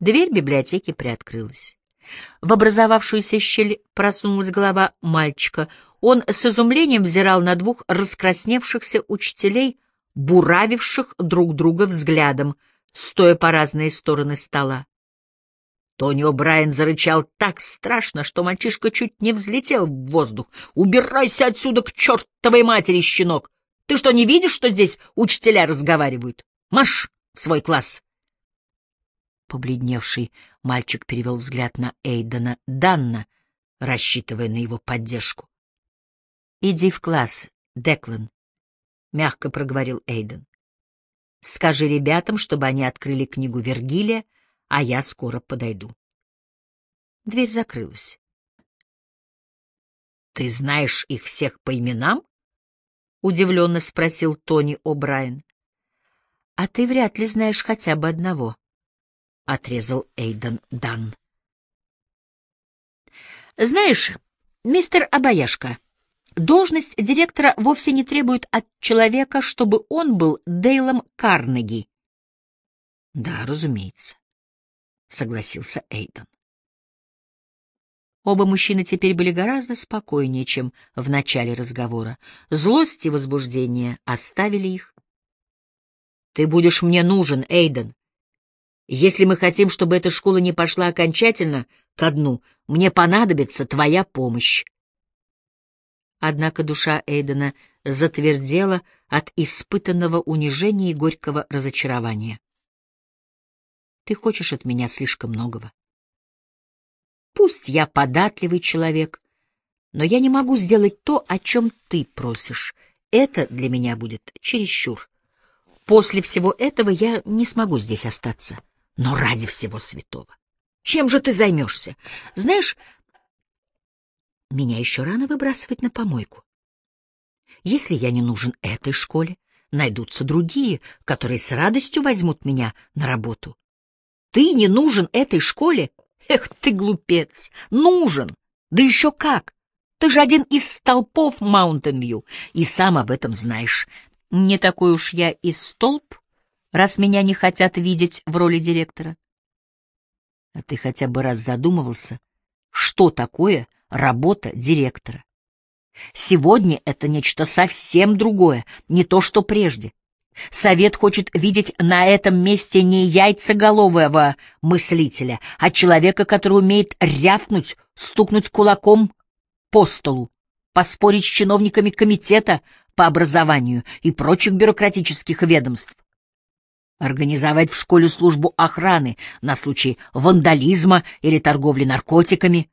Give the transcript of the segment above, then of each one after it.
Дверь библиотеки приоткрылась. В образовавшуюся щель просунулась голова мальчика. Он с изумлением взирал на двух раскрасневшихся учителей, буравивших друг друга взглядом, стоя по разные стороны стола. Тони О'Брайен зарычал так страшно, что мальчишка чуть не взлетел в воздух. «Убирайся отсюда к чертовой матери, щенок! Ты что, не видишь, что здесь учителя разговаривают? Маш в свой класс!» Побледневший мальчик перевел взгляд на Эйдена Данна, рассчитывая на его поддержку. «Иди в класс, Деклан», — мягко проговорил Эйден. «Скажи ребятам, чтобы они открыли книгу Вергилия, а я скоро подойду». Дверь закрылась. «Ты знаешь их всех по именам?» — удивленно спросил Тони О'Брайен. «А ты вряд ли знаешь хотя бы одного», — отрезал Эйден Дан. «Знаешь, мистер Абаяшка, должность директора вовсе не требует от человека, чтобы он был Дейлом Карнеги». «Да, разумеется», — согласился Эйден. Оба мужчины теперь были гораздо спокойнее, чем в начале разговора. Злость и возбуждение оставили их. «Ты будешь мне нужен, Эйден», если мы хотим, чтобы эта школа не пошла окончательно ко дну, мне понадобится твоя помощь. Однако душа Эйдена затвердела от испытанного унижения и горького разочарования. Ты хочешь от меня слишком многого. Пусть я податливый человек, но я не могу сделать то, о чем ты просишь. Это для меня будет чересчур. После всего этого я не смогу здесь остаться. Но ради всего святого. Чем же ты займешься? Знаешь, меня еще рано выбрасывать на помойку. Если я не нужен этой школе, найдутся другие, которые с радостью возьмут меня на работу. Ты не нужен этой школе? Эх ты, глупец! Нужен! Да еще как! Ты же один из столпов Маунтин-Вью, и сам об этом знаешь. Не такой уж я и столб, раз меня не хотят видеть в роли директора? А ты хотя бы раз задумывался, что такое работа директора? Сегодня это нечто совсем другое, не то, что прежде. Совет хочет видеть на этом месте не яйцеголового мыслителя, а человека, который умеет рявкнуть, стукнуть кулаком по столу, поспорить с чиновниками комитета по образованию и прочих бюрократических ведомств, организовать в школе службу охраны на случай вандализма или торговли наркотиками,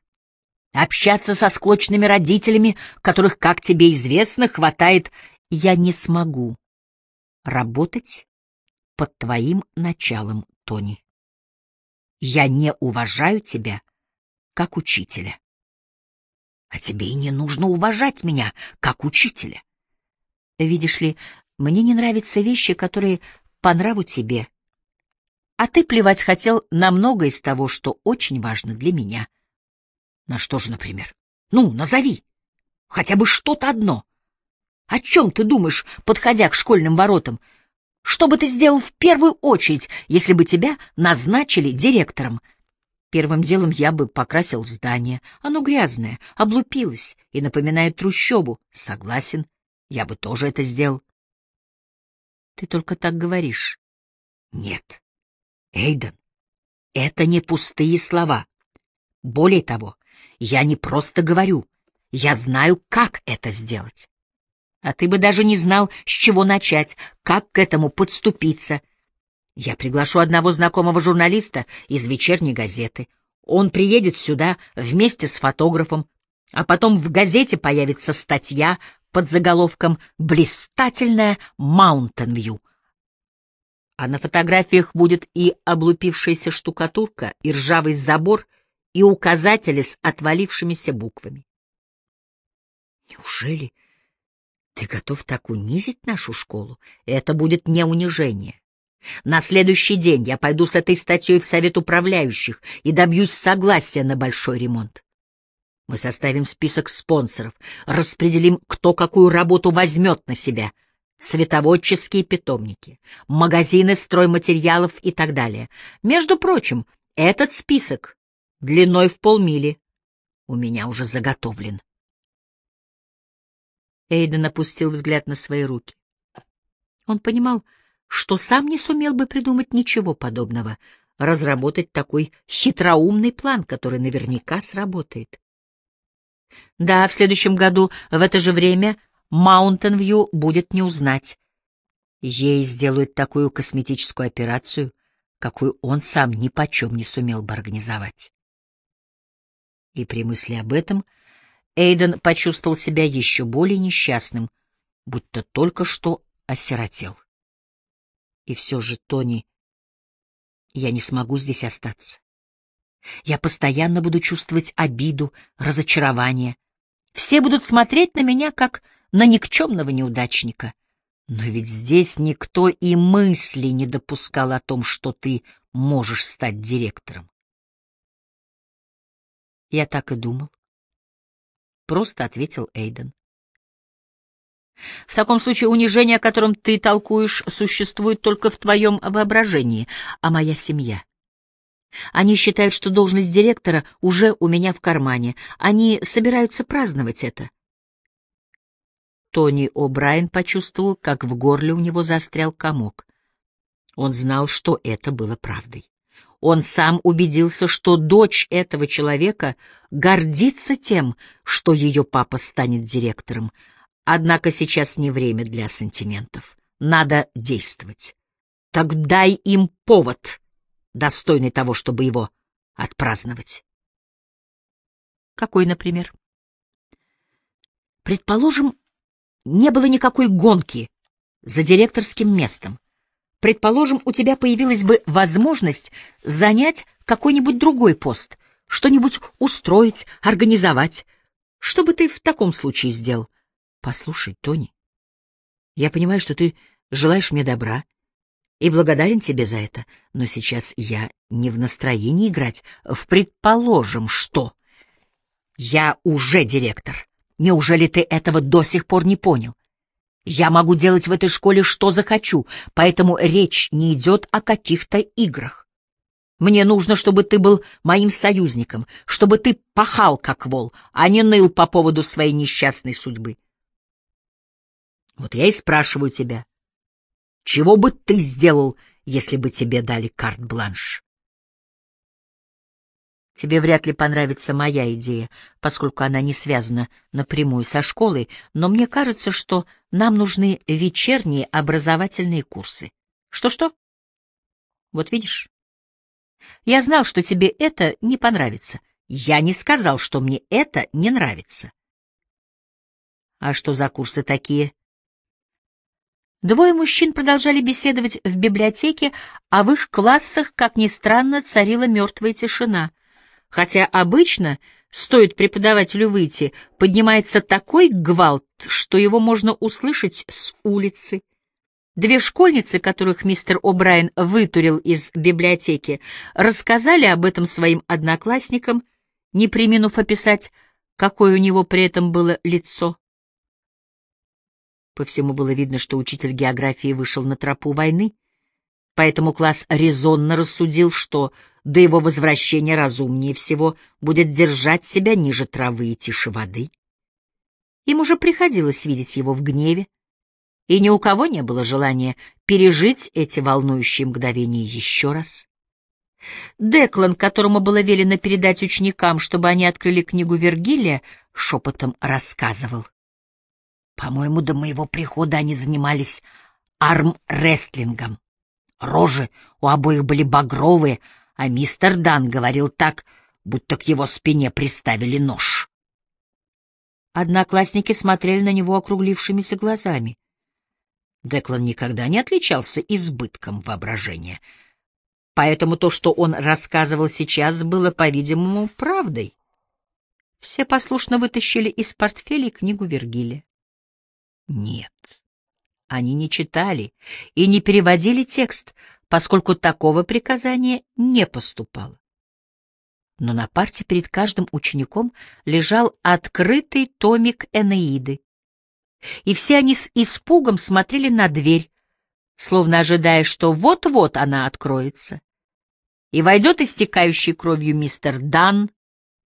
общаться со склочными родителями, которых, как тебе известно, хватает. Я не смогу работать под твоим началом, Тони. Я не уважаю тебя как учителя. А тебе и не нужно уважать меня как учителя. Видишь ли, мне не нравятся вещи, которые по нраву тебе. А ты плевать хотел на многое из того, что очень важно для меня. На что же, например? Ну, назови. Хотя бы что-то одно. О чем ты думаешь, подходя к школьным воротам? Что бы ты сделал в первую очередь, если бы тебя назначили директором? Первым делом я бы покрасил здание. Оно грязное, облупилось и напоминает трущобу. Согласен, я бы тоже это сделал. Ты только так говоришь. Нет. Эйден, это не пустые слова. Более того, я не просто говорю, я знаю, как это сделать. А ты бы даже не знал, с чего начать, как к этому подступиться. Я приглашу одного знакомого журналиста из вечерней газеты. Он приедет сюда вместе с фотографом, а потом в газете появится статья под заголовком «Блистательная Маунтин-Вью». А на фотографиях будет и облупившаяся штукатурка, и ржавый забор, и указатели с отвалившимися буквами. Неужели ты готов так унизить нашу школу? Это будет не унижение. На следующий день я пойду с этой статьей в совет управляющих и добьюсь согласия на большой ремонт. Мы составим список спонсоров, распределим, кто какую работу возьмет на себя. Цветоводческие питомники, магазины стройматериалов и так далее. Между прочим, Этот список длиной в полмили у меня уже заготовлен. Эйден опустил взгляд на свои руки. Он понимал, что сам не сумел бы придумать ничего подобного, разработать такой хитроумный план, который наверняка сработает. Да, в следующем году в это же время Маунтен-Вью будет не узнать. Ей сделают такую косметическую операцию, какую он сам ни почем не сумел бы организовать. И при мысли об этом Эйден почувствовал себя еще более несчастным, будто только что осиротел. И все же, Тони, я не смогу здесь остаться. Я постоянно буду чувствовать обиду, разочарование. Все будут смотреть на меня, как на никчемного неудачника. Но ведь здесь никто и мысли не допускал о том, что ты можешь стать директором. Я так и думал. Просто ответил Эйден. В таком случае унижение, о котором ты толкуешь, существует только в твоем воображении, а моя семья. Они считают, что должность директора уже у меня в кармане. Они собираются праздновать это. Тони О'Брайен почувствовал, как в горле у него застрял комок. Он знал, что это было правдой. Он сам убедился, что дочь этого человека гордится тем, что ее папа станет директором. Однако сейчас не время для сантиментов. Надо действовать. Так дай им повод, достойный того, чтобы его отпраздновать. Какой, например? Предположим, не было никакой гонки за директорским местом. Предположим, у тебя появилась бы возможность занять какой-нибудь другой пост, что-нибудь устроить, организовать. Что бы ты в таком случае сделал? Послушай, Тони, я понимаю, что ты желаешь мне добра и благодарен тебе за это, но сейчас я не в настроении играть в «предположим, что». Я уже директор. Неужели ты этого до сих пор не понял? Я могу делать в этой школе что захочу, поэтому речь не идет о каких-то играх. Мне нужно, чтобы ты был моим союзником, чтобы ты пахал как вол, а не ныл по поводу своей несчастной судьбы. Вот я и спрашиваю тебя, чего бы ты сделал, если бы тебе дали карт-бланш? Тебе вряд ли понравится моя идея, поскольку она не связана напрямую со школой, но мне кажется, что нам нужны вечерние образовательные курсы. Что-что? Вот видишь? Я знал, что тебе это не понравится. Я не сказал, что мне это не нравится. А что за курсы такие? Двое мужчин продолжали беседовать в библиотеке, а в их классах, как ни странно, царила мертвая тишина — хотя обычно, стоит преподавателю выйти, поднимается такой гвалт, что его можно услышать с улицы. Две школьницы, которых мистер О'Брайен вытурил из библиотеки, рассказали об этом своим одноклассникам, не приминув описать, какое у него при этом было лицо. По всему было видно, что учитель географии вышел на тропу войны, поэтому класс резонно рассудил, что до его возвращения разумнее всего будет держать себя ниже травы и тише воды. Им уже приходилось видеть его в гневе, и ни у кого не было желания пережить эти волнующие мгновения еще раз. Деклан, которому было велено передать ученикам, чтобы они открыли книгу Вергилия, шепотом рассказывал. По-моему, до моего прихода они занимались армрестлингом. Рожи у обоих были багровые, а мистер Дан говорил так, будто к его спине приставили нож. Одноклассники смотрели на него округлившимися глазами. Деклан никогда не отличался избытком воображения, поэтому то, что он рассказывал сейчас, было, по-видимому, правдой. Все послушно вытащили из портфелей книгу Вергилия. Нет, они не читали и не переводили текст, поскольку такого приказания не поступало. Но на парте перед каждым учеником лежал открытый томик Энеиды, и все они с испугом смотрели на дверь, словно ожидая, что вот-вот она откроется. и войдет истекающий кровью мистер Дан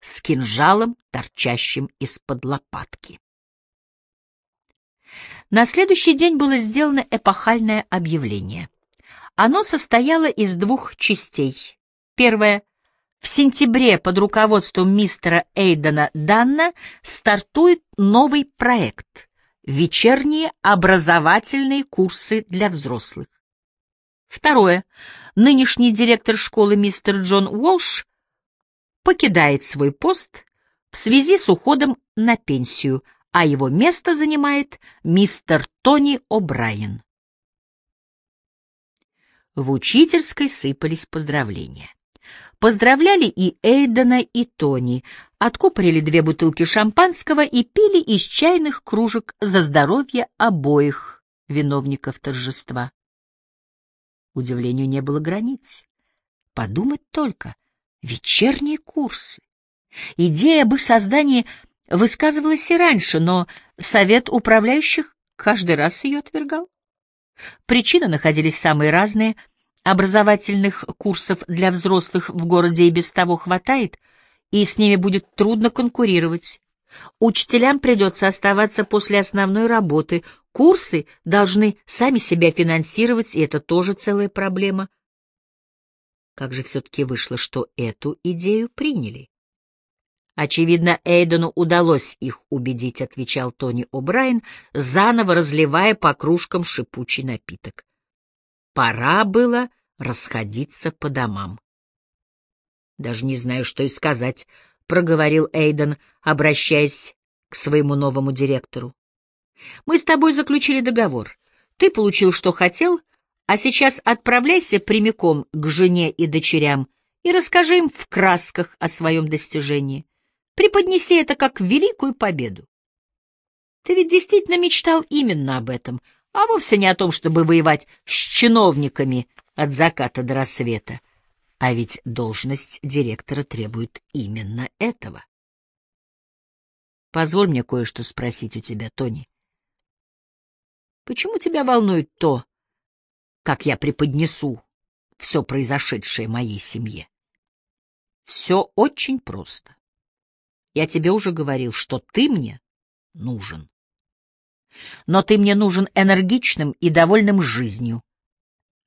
с кинжалом, торчащим из-под лопатки. На следующий день было сделано эпохальное объявление. Оно состояло из двух частей. Первая. В сентябре под руководством мистера Эйдена Данна стартует новый проект — вечерние образовательные курсы для взрослых. Второе. Нынешний директор школы мистер Джон Уолш покидает свой пост в связи с уходом на пенсию, а его место занимает мистер Тони О'Брайен. В учительской сыпались поздравления. Поздравляли и Эйдена, и Тони, откупорили две бутылки шампанского и пили из чайных кружек за здоровье обоих виновников торжества. Удивлению не было границ. Подумать только, вечерние курсы. Идея об их создании высказывалась и раньше, но совет управляющих каждый раз ее отвергал. Причины находились самые разные. Образовательных курсов для взрослых в городе и без того хватает, и с ними будет трудно конкурировать. Учителям придется оставаться после основной работы, курсы должны сами себя финансировать, и это тоже целая проблема. Как же все-таки вышло, что эту идею приняли? Очевидно, Эйдену удалось их убедить, отвечал Тони О'Брайен, заново разливая по кружкам шипучий напиток. Пора было расходиться по домам. Даже не знаю, что и сказать, проговорил Эйден, обращаясь к своему новому директору. Мы с тобой заключили договор. Ты получил, что хотел, а сейчас отправляйся прямиком к жене и дочерям и расскажи им в красках о своем достижении. Преподнеси это как великую победу. Ты ведь действительно мечтал именно об этом, а вовсе не о том, чтобы воевать с чиновниками от заката до рассвета. А ведь должность директора требует именно этого. Позволь мне кое-что спросить у тебя, Тони. Почему тебя волнует то, как я преподнесу все произошедшее моей семье? Все очень просто. Я тебе уже говорил, что ты мне нужен. Но ты мне нужен энергичным и довольным жизнью.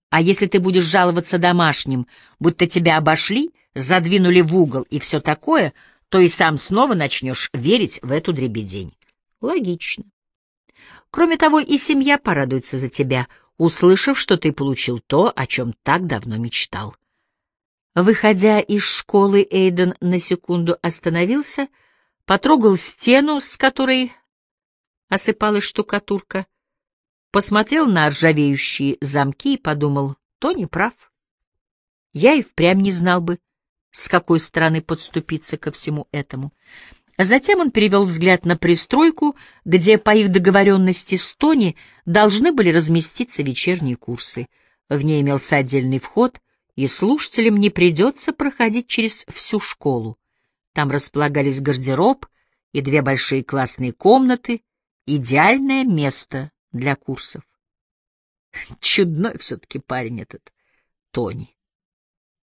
А если ты будешь жаловаться домашним, будто тебя обошли, задвинули в угол и все такое, то и сам снова начнешь верить в эту дребедень. Логично. Кроме того, и семья порадуется за тебя, услышав, что ты получил то, о чем так давно мечтал. Выходя из школы, Эйден на секунду остановился, потрогал стену, с которой осыпалась штукатурка, посмотрел на ржавеющие замки и подумал, то не прав. Я и впрямь не знал бы, с какой стороны подступиться ко всему этому. Затем он перевел взгляд на пристройку, где по их договоренности с Тони должны были разместиться вечерние курсы. В ней имелся отдельный вход — и слушателям не придется проходить через всю школу. Там располагались гардероб и две большие классные комнаты, идеальное место для курсов. Чудной все-таки парень этот, Тони.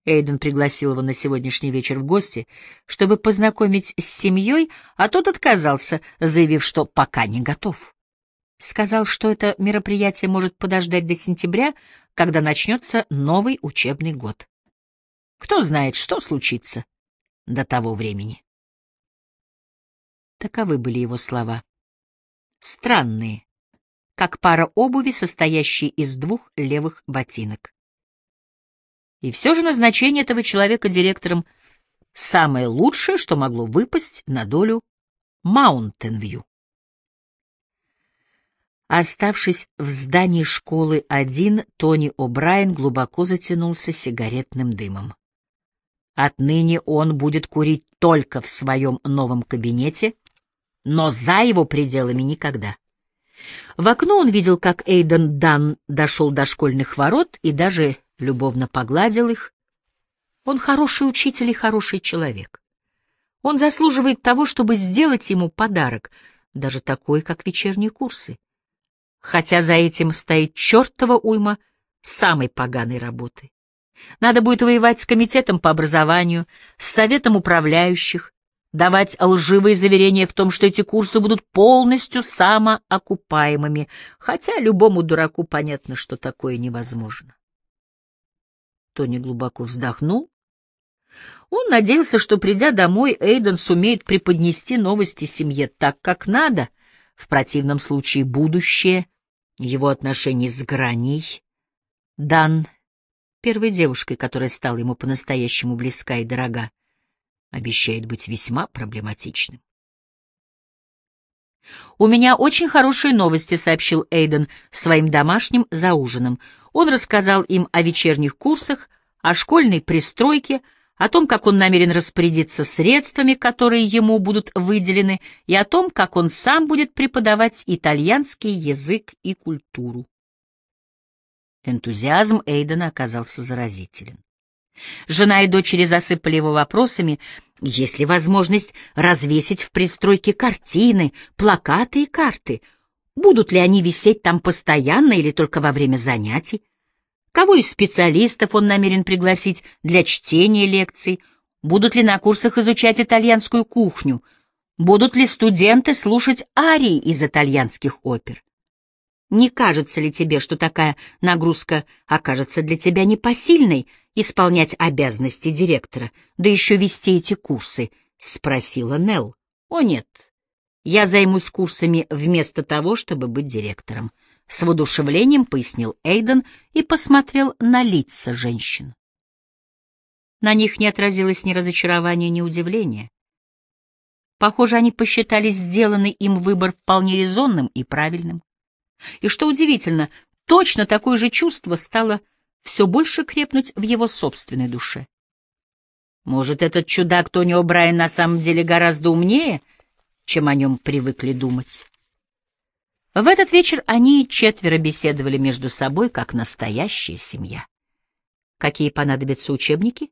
Эйден пригласил его на сегодняшний вечер в гости, чтобы познакомить с семьей, а тот отказался, заявив, что пока не готов. Сказал, что это мероприятие может подождать до сентября, когда начнется новый учебный год. Кто знает, что случится до того времени. Таковы были его слова. Странные, как пара обуви, состоящие из двух левых ботинок. И все же назначение этого человека директором самое лучшее, что могло выпасть на долю Маунтенвью. Оставшись в здании школы один, Тони О'Брайен глубоко затянулся сигаретным дымом. Отныне он будет курить только в своем новом кабинете, но за его пределами никогда. В окно он видел, как Эйден Дан дошел до школьных ворот и даже любовно погладил их. Он хороший учитель и хороший человек. Он заслуживает того, чтобы сделать ему подарок, даже такой, как вечерние курсы хотя за этим стоит чертова уйма самой поганой работы. Надо будет воевать с комитетом по образованию, с советом управляющих, давать лживые заверения в том, что эти курсы будут полностью самоокупаемыми, хотя любому дураку понятно, что такое невозможно. Тони глубоко вздохнул. Он надеялся, что, придя домой, Эйден сумеет преподнести новости семье так, как надо. В противном случае будущее, его отношения с Граней, Дан, первой девушкой, которая стала ему по-настоящему близка и дорога, обещает быть весьма проблематичным. «У меня очень хорошие новости», — сообщил Эйден своим домашним за ужином. Он рассказал им о вечерних курсах, о школьной пристройке, о том, как он намерен распорядиться средствами, которые ему будут выделены, и о том, как он сам будет преподавать итальянский язык и культуру. Энтузиазм Эйдена оказался заразителен. Жена и дочери засыпали его вопросами, есть ли возможность развесить в пристройке картины, плакаты и карты, будут ли они висеть там постоянно или только во время занятий, кого из специалистов он намерен пригласить для чтения лекций, будут ли на курсах изучать итальянскую кухню, будут ли студенты слушать арии из итальянских опер. Не кажется ли тебе, что такая нагрузка окажется для тебя непосильной — исполнять обязанности директора, да еще вести эти курсы? — спросила Нелл. — О, нет. Я займусь курсами вместо того, чтобы быть директором. С воодушевлением пояснил Эйден и посмотрел на лица женщин. На них не отразилось ни разочарования, ни удивления. Похоже, они посчитали сделанный им выбор вполне резонным и правильным. И что удивительно, точно такое же чувство стало все больше крепнуть в его собственной душе. Может, этот чудак Тони О'Брайен на самом деле гораздо умнее, чем о нем привыкли думать? В этот вечер они четверо беседовали между собой, как настоящая семья. Какие понадобятся учебники?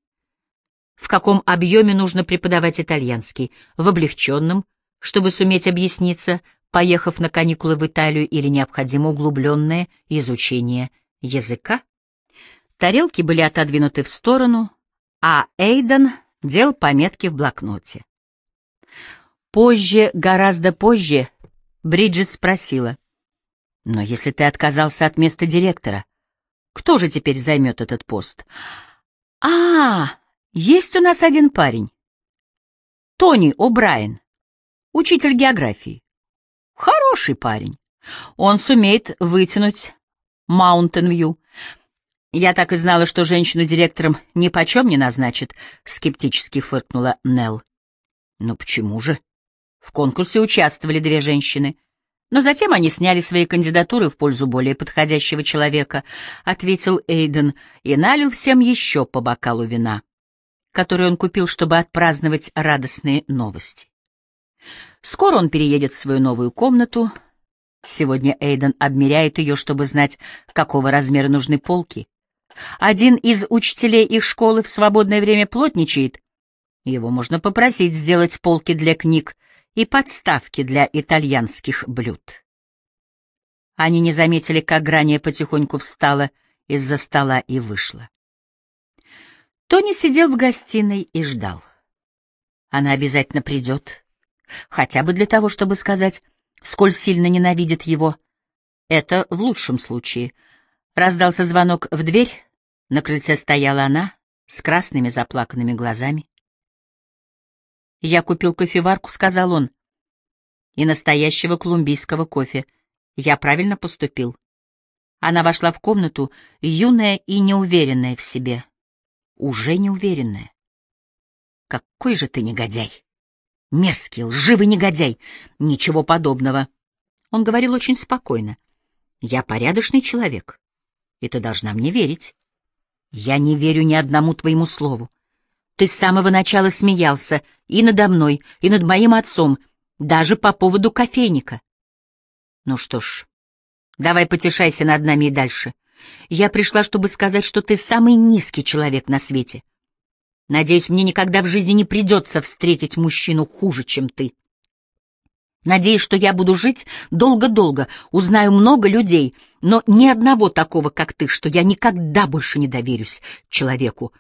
В каком объеме нужно преподавать итальянский? В облегченном, чтобы суметь объясниться, поехав на каникулы в Италию, или необходимо углубленное изучение языка? Тарелки были отодвинуты в сторону, а Эйден делал пометки в блокноте. Позже, гораздо позже, Бриджит спросила, «Но если ты отказался от места директора, кто же теперь займет этот пост?» «А, есть у нас один парень. Тони О'Брайен, учитель географии. Хороший парень. Он сумеет вытянуть Маунтин-Вью. «Я так и знала, что женщину директором ни почем не назначит», — скептически фыркнула Нелл. «Ну почему же? В конкурсе участвовали две женщины. Но затем они сняли свои кандидатуры в пользу более подходящего человека», — ответил Эйден и налил всем еще по бокалу вина, который он купил, чтобы отпраздновать радостные новости. Скоро он переедет в свою новую комнату. Сегодня Эйден обмеряет ее, чтобы знать, какого размера нужны полки. Один из учителей их школы в свободное время плотничает. Его можно попросить сделать полки для книг и подставки для итальянских блюд. Они не заметили, как Грания потихоньку встала из-за стола и вышла. Тони сидел в гостиной и ждал. Она обязательно придет, хотя бы для того, чтобы сказать, сколь сильно ненавидит его. Это в лучшем случае — Раздался звонок в дверь. На крыльце стояла она с красными заплаканными глазами. «Я купил кофеварку», — сказал он, — «и настоящего колумбийского кофе. Я правильно поступил». Она вошла в комнату, юная и неуверенная в себе. Уже неуверенная. «Какой же ты негодяй! Мерзкий, лживый негодяй! Ничего подобного!» Он говорил очень спокойно. «Я порядочный человек и ты должна мне верить. Я не верю ни одному твоему слову. Ты с самого начала смеялся и надо мной, и над моим отцом, даже по поводу кофейника. Ну что ж, давай потешайся над нами и дальше. Я пришла, чтобы сказать, что ты самый низкий человек на свете. Надеюсь, мне никогда в жизни не придется встретить мужчину хуже, чем ты. Надеюсь, что я буду жить долго-долго, узнаю много людей, но ни одного такого, как ты, что я никогда больше не доверюсь человеку,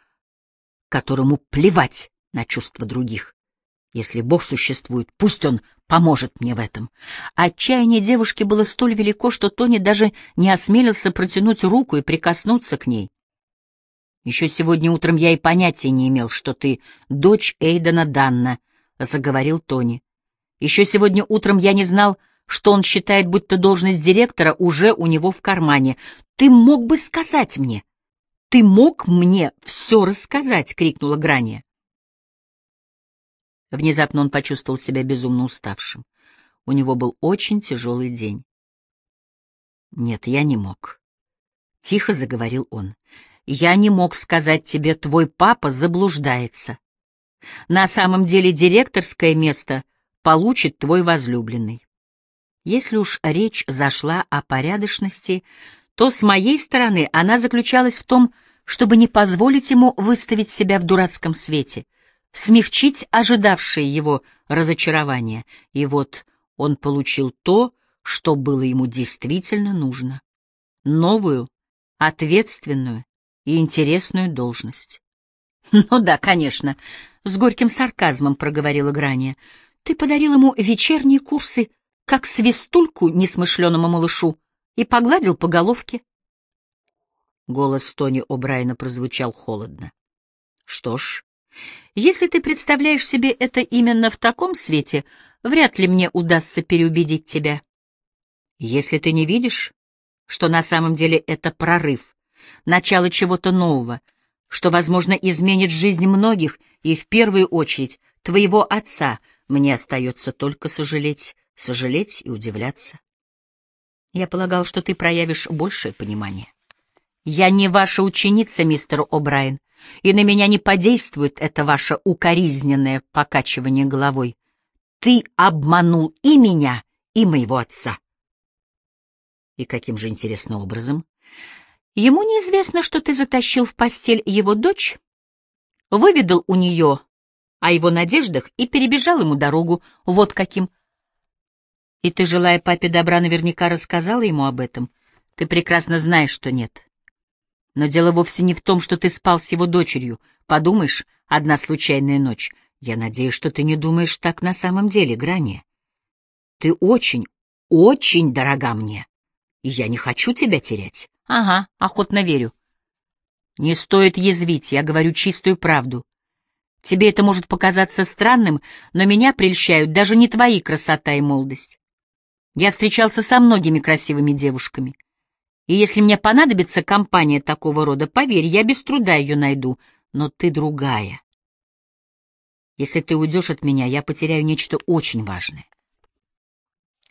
которому плевать на чувства других. Если Бог существует, пусть Он поможет мне в этом. Отчаяние девушки было столь велико, что Тони даже не осмелился протянуть руку и прикоснуться к ней. Еще сегодня утром я и понятия не имел, что ты дочь Эйдена Данна, — заговорил Тони. Еще сегодня утром я не знал, что он считает, будто должность директора уже у него в кармане. Ты мог бы сказать мне? Ты мог мне все рассказать, — крикнула Грания. Внезапно он почувствовал себя безумно уставшим. У него был очень тяжелый день. «Нет, я не мог», — тихо заговорил он. «Я не мог сказать тебе, твой папа заблуждается. На самом деле директорское место получит твой возлюбленный. Если уж речь зашла о порядочности, то с моей стороны она заключалась в том, чтобы не позволить ему выставить себя в дурацком свете — смягчить ожидавшее его разочарование, и вот он получил то, что было ему действительно нужно — новую, ответственную и интересную должность. «Ну да, конечно», — с горьким сарказмом проговорила Грания. «Ты подарил ему вечерние курсы, как свистульку несмышленому малышу, и погладил по головке». Голос Тони О'Брайена прозвучал холодно. «Что ж, если ты представляешь себе это именно в таком свете, вряд ли мне удастся переубедить тебя. Если ты не видишь, что на самом деле это прорыв, начало чего-то нового, что, возможно, изменит жизнь многих, и в первую очередь твоего отца, мне остается только сожалеть, сожалеть и удивляться. Я полагал, что ты проявишь большее понимание. Я не ваша ученица, мистер О'Брайен, и на меня не подействует это ваше укоризненное покачивание головой. Ты обманул и меня, и моего отца. И каким же интересным образом? Ему неизвестно, что ты затащил в постель его дочь, выведал у нее о его надеждах и перебежал ему дорогу, вот каким. И ты, желая папе добра, наверняка рассказала ему об этом. Ты прекрасно знаешь, что нет. Но дело вовсе не в том, что ты спал с его дочерью. Подумаешь, одна случайная ночь. Я надеюсь, что ты не думаешь так на самом деле, Грани. Ты очень, очень дорога мне, и я не хочу тебя терять. Ага, охотно верю. Не стоит язвить, я говорю чистую правду. Тебе это может показаться странным, но меня прельщают даже не твои красота и молодость. Я встречался со многими красивыми девушками. И если мне понадобится компания такого рода, поверь, я без труда ее найду, но ты другая. Если ты уйдешь от меня, я потеряю нечто очень важное.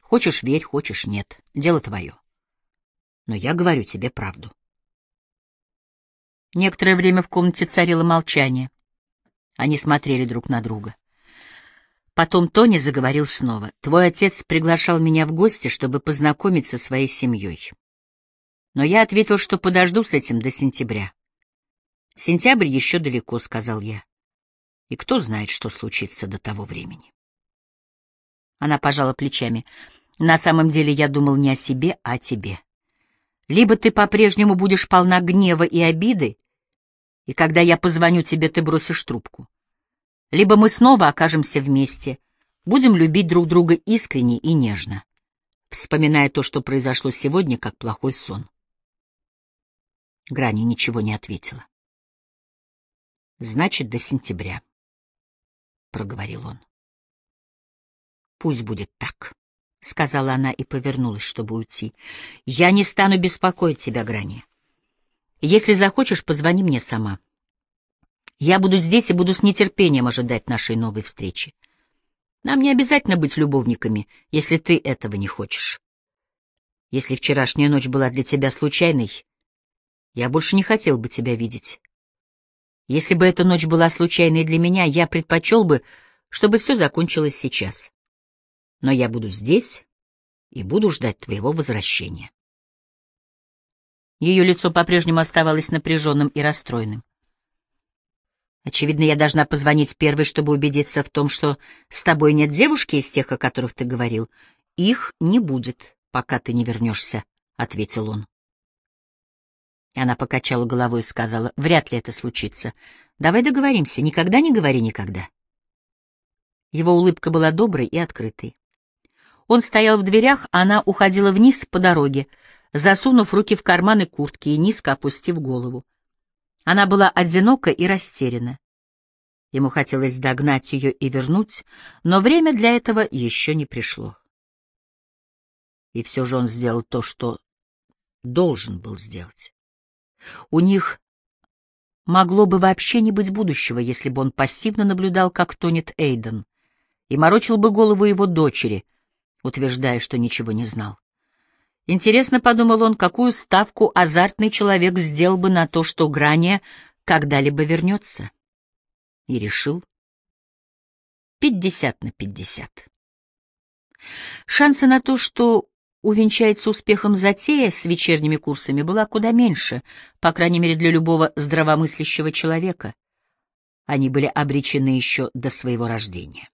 Хочешь — верь, хочешь — нет. Дело твое. Но я говорю тебе правду. Некоторое время в комнате царило молчание. Они смотрели друг на друга. Потом Тони заговорил снова. «Твой отец приглашал меня в гости, чтобы познакомить со своей семьей. Но я ответил, что подожду с этим до сентября. «Сентябрь еще далеко», — сказал я. «И кто знает, что случится до того времени». Она пожала плечами. «На самом деле я думал не о себе, а о тебе. Либо ты по-прежнему будешь полна гнева и обиды, и когда я позвоню тебе, ты бросишь трубку. Либо мы снова окажемся вместе, будем любить друг друга искренне и нежно, вспоминая то, что произошло сегодня, как плохой сон. Грани ничего не ответила. «Значит, до сентября», — проговорил он. «Пусть будет так», — сказала она и повернулась, чтобы уйти. «Я не стану беспокоить тебя, Грани. Если захочешь, позвони мне сама. Я буду здесь и буду с нетерпением ожидать нашей новой встречи. Нам не обязательно быть любовниками, если ты этого не хочешь. Если вчерашняя ночь была для тебя случайной, я больше не хотел бы тебя видеть. Если бы эта ночь была случайной для меня, я предпочел бы, чтобы все закончилось сейчас. Но я буду здесь и буду ждать твоего возвращения. Ее лицо по-прежнему оставалось напряженным и расстроенным. Очевидно, я должна позвонить первой, чтобы убедиться в том, что с тобой нет девушки из тех, о которых ты говорил. Их не будет, пока ты не вернешься, — ответил он. И она покачала головой и сказала, — вряд ли это случится. Давай договоримся, никогда не говори никогда. Его улыбка была доброй и открытой. Он стоял в дверях, а она уходила вниз по дороге, засунув руки в карманы куртки и низко опустив голову. Она была одинока и растеряна. Ему хотелось догнать ее и вернуть, но время для этого еще не пришло. И все же он сделал то, что должен был сделать. У них могло бы вообще не быть будущего, если бы он пассивно наблюдал, как тонет Эйден, и морочил бы голову его дочери, утверждая, что ничего не знал. Интересно, — подумал он, — какую ставку азартный человек сделал бы на то, что Грания когда-либо вернется. И решил. Пятьдесят на пятьдесят. Шансы на то, что увенчается успехом затея с вечерними курсами, была куда меньше, по крайней мере для любого здравомыслящего человека. Они были обречены еще до своего рождения.